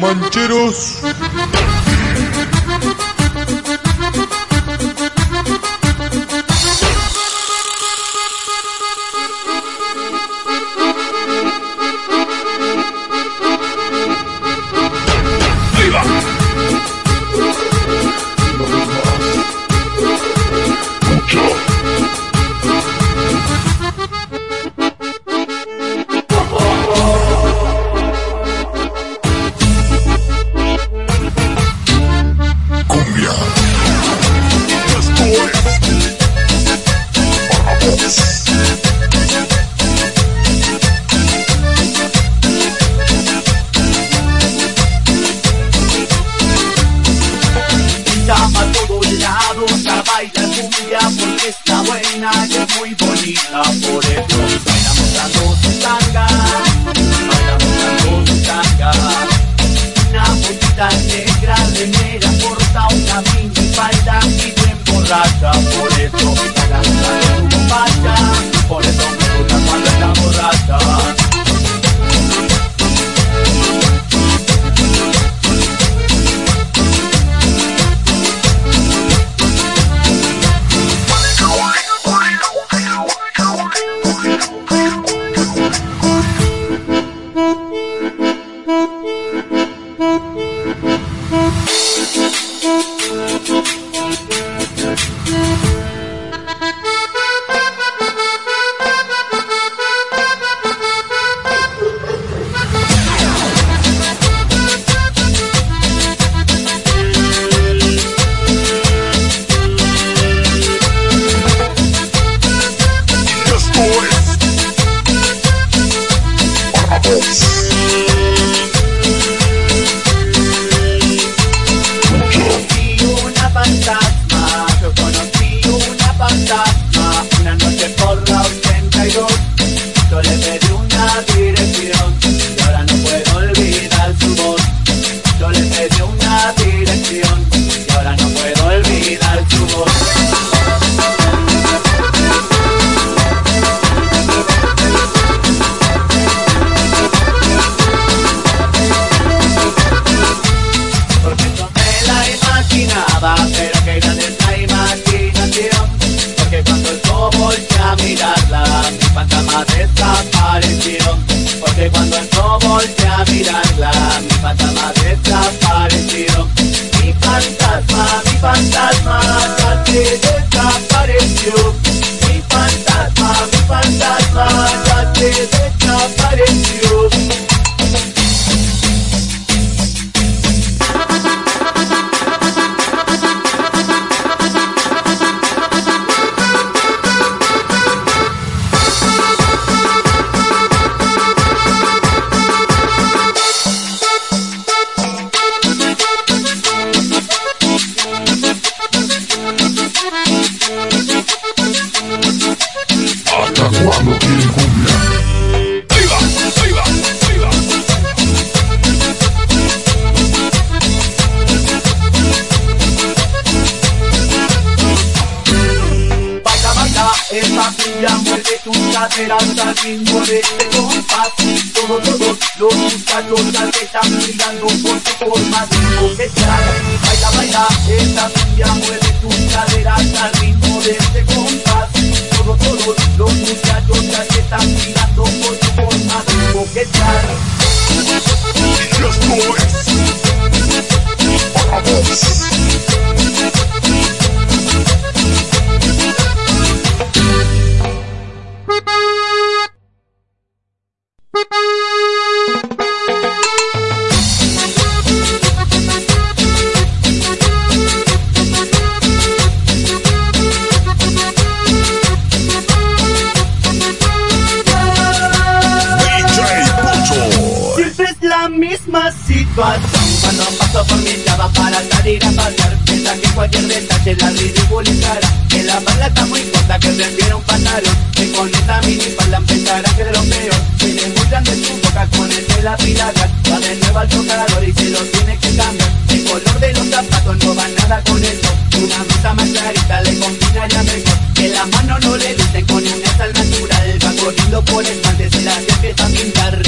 mancheros. Bonita por eso baila mostrando su tanga baila mostrando su tanga una bolita negra remera corta una mini falda y bien borracha. Por eso baila mostrando su falda por eso pero que grande es la imaginación. Porque cuando yo volteé a mirarla, mi fantasma desapareció. Porque cuando yo volteé a mirarla, mi fantasma desapareció. Mi fantasma, mi fantasma, mueve tus caderas al ritmo de este compás. Todos, todos los muchachos al que están mirando por tu forma de coquetear. Baila, baila, esa cumbia mueve tus caderas al ritmo de este compás. Todos, todos los la misma situación. Cuando paso por mi chava para salir a pasear Piensa que cualquier detalle la ridiculizará. Que la mala está muy corta que prefiere un pantalón. Que con esta minifalda empezará que de lo peor. Tiene muy grande su boca con el de la pilaga Va de nuevo al tocador y se lo tiene que cambiar. El color de los zapatos no va nada con eso. Una blusa más clarita le combinaría mejor. Que la mano no le dicen con una sal natural. Va corriendo por el mante se las empieza a pintar